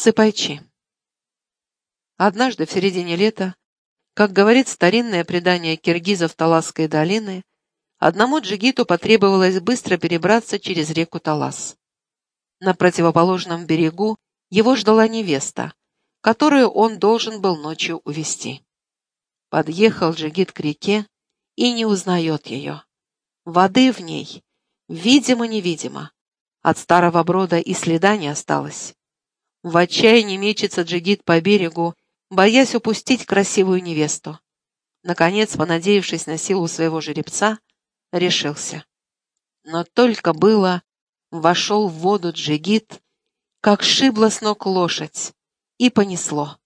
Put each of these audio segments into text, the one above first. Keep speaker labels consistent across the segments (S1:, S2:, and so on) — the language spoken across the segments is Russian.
S1: Сыпайчи. Однажды в середине лета, как говорит старинное предание киргизов Таласской долины, одному джигиту потребовалось быстро перебраться через реку Талас. На противоположном берегу его ждала невеста, которую он должен был ночью увести. Подъехал джигит к реке и не узнает ее. Воды в ней, видимо-невидимо. От старого брода и следа не осталось. В отчаянии мечется джигит по берегу, боясь упустить красивую невесту. Наконец, понадеявшись на силу своего жеребца, решился. Но только было, вошел в воду джигит, как шибла с ног лошадь, и понесло.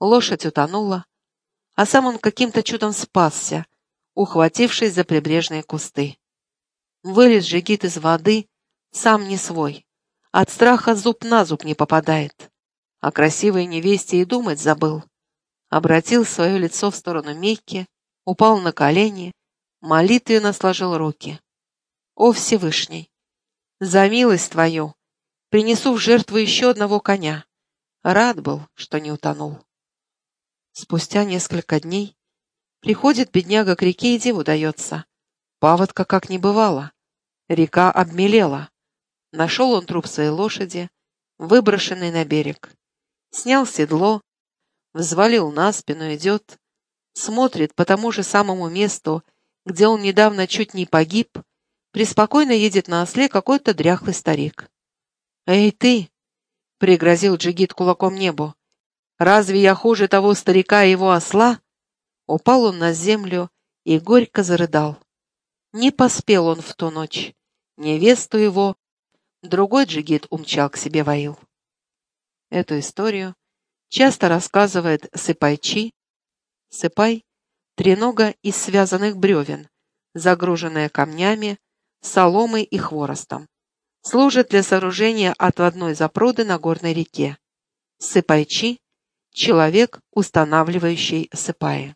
S1: Лошадь утонула, а сам он каким-то чудом спасся, ухватившись за прибрежные кусты. Вылез джигит из воды, сам не свой. От страха зуб на зуб не попадает. О красивой невесте и думать забыл. Обратил свое лицо в сторону Мекки, упал на колени, молитвенно сложил руки. «О Всевышний! За милость Твою принесу в жертву еще одного коня. Рад был, что не утонул». Спустя несколько дней приходит бедняга к реке и диву дается. Паводка как не бывало. Река обмелела. Нашел он труп своей лошади, выброшенный на берег. Снял седло, взвалил на спину, идет, смотрит по тому же самому месту, где он недавно чуть не погиб, преспокойно едет на осле какой-то дряхлый старик. «Эй, ты!» — пригрозил джигит кулаком небу. «Разве я хуже того старика и его осла?» Упал он на землю и горько зарыдал. Не поспел он в ту ночь. Невесту его Другой джигит умчал к себе в аил. Эту историю часто рассказывает сыпайчи. Сыпай — тренога из связанных бревен, загруженная камнями, соломой и хворостом. Служит для сооружения отводной запруды на горной реке. Сыпайчи — человек, устанавливающий сыпаи.